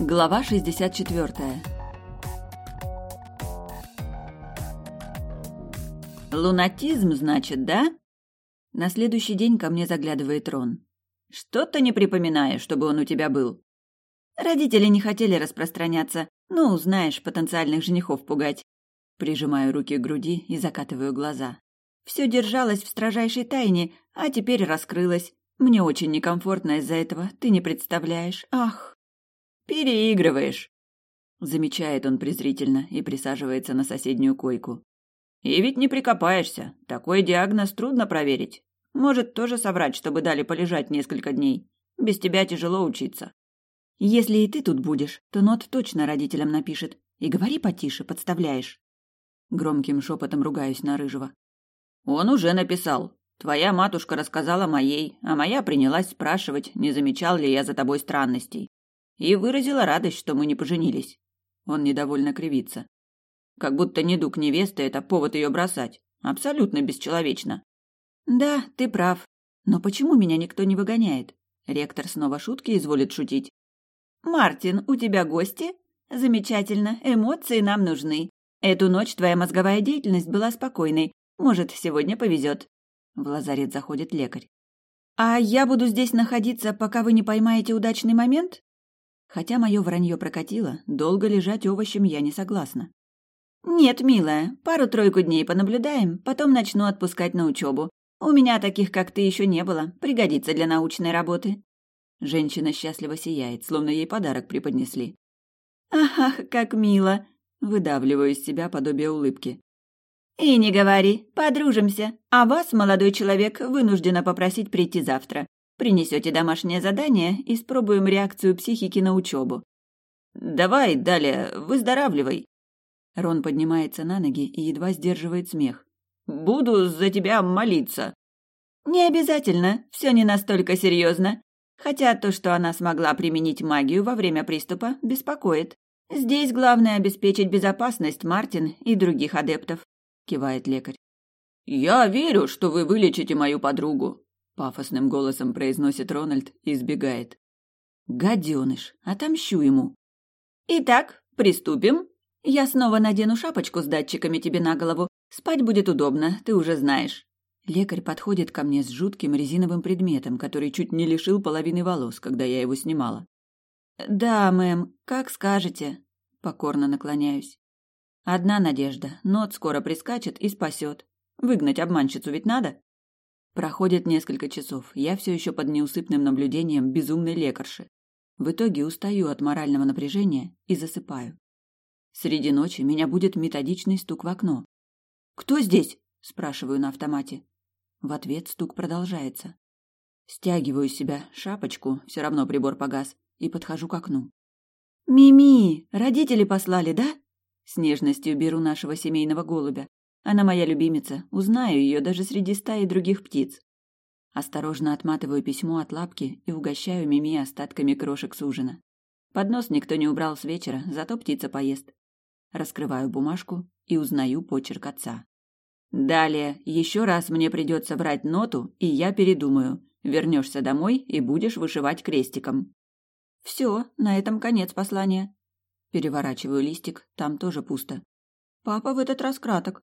Глава 64 «Лунатизм, значит, да?» На следующий день ко мне заглядывает Рон. «Что-то не припоминаю, чтобы он у тебя был». Родители не хотели распространяться. Ну, знаешь, потенциальных женихов пугать. Прижимаю руки к груди и закатываю глаза. Все держалось в строжайшей тайне, а теперь раскрылось. Мне очень некомфортно из-за этого, ты не представляешь. Ах. Переигрываешь. Замечает он презрительно и присаживается на соседнюю койку. И ведь не прикопаешься. Такой диагноз трудно проверить. Может, тоже соврать, чтобы дали полежать несколько дней. Без тебя тяжело учиться. Если и ты тут будешь, то нот точно родителям напишет. И говори потише, подставляешь. Громким шепотом ругаюсь на Рыжего. Он уже написал. Твоя матушка рассказала моей, а моя принялась спрашивать, не замечал ли я за тобой странностей. И выразила радость, что мы не поженились. Он недовольно кривится. Как будто недуг невесты – это повод ее бросать. Абсолютно бесчеловечно. Да, ты прав. Но почему меня никто не выгоняет? Ректор снова шутки изволит шутить. Мартин, у тебя гости? Замечательно, эмоции нам нужны. Эту ночь твоя мозговая деятельность была спокойной. Может, сегодня повезет. В лазарет заходит лекарь. А я буду здесь находиться, пока вы не поймаете удачный момент? Хотя мое вранье прокатило, долго лежать овощем я не согласна. «Нет, милая, пару-тройку дней понаблюдаем, потом начну отпускать на учебу. У меня таких, как ты, еще не было. Пригодится для научной работы». Женщина счастливо сияет, словно ей подарок преподнесли. «Ах, как мило!» Выдавливаю из себя подобие улыбки. «И не говори, подружимся. А вас, молодой человек, вынуждена попросить прийти завтра. Принесете домашнее задание и спробуем реакцию психики на учебу». «Давай, далее, выздоравливай», Рон поднимается на ноги и едва сдерживает смех. «Буду за тебя молиться». «Не обязательно, все не настолько серьезно. Хотя то, что она смогла применить магию во время приступа, беспокоит. Здесь главное обеспечить безопасность Мартин и других адептов», — кивает лекарь. «Я верю, что вы вылечите мою подругу», — пафосным голосом произносит Рональд и избегает. «Гаденыш, отомщу ему». «Итак, приступим?» Я снова надену шапочку с датчиками тебе на голову. Спать будет удобно, ты уже знаешь. Лекарь подходит ко мне с жутким резиновым предметом, который чуть не лишил половины волос, когда я его снимала. Да, мэм, как скажете. Покорно наклоняюсь. Одна надежда. Нот скоро прискачет и спасет. Выгнать обманщицу ведь надо? Проходит несколько часов. Я все еще под неусыпным наблюдением безумной лекарши. В итоге устаю от морального напряжения и засыпаю. Среди ночи меня будет методичный стук в окно. «Кто здесь?» – спрашиваю на автомате. В ответ стук продолжается. Стягиваю с себя шапочку, все равно прибор погас, и подхожу к окну. «Мими! Родители послали, да?» С нежностью беру нашего семейного голубя. Она моя любимица, узнаю ее даже среди стаи других птиц. Осторожно отматываю письмо от лапки и угощаю Мими остатками крошек с ужина. Поднос никто не убрал с вечера, зато птица поест. Раскрываю бумажку и узнаю почерк отца. Далее, еще раз мне придется врать ноту, и я передумаю. Вернешься домой и будешь вышивать крестиком. Все, на этом конец послания. Переворачиваю листик, там тоже пусто. Папа в этот раз краток.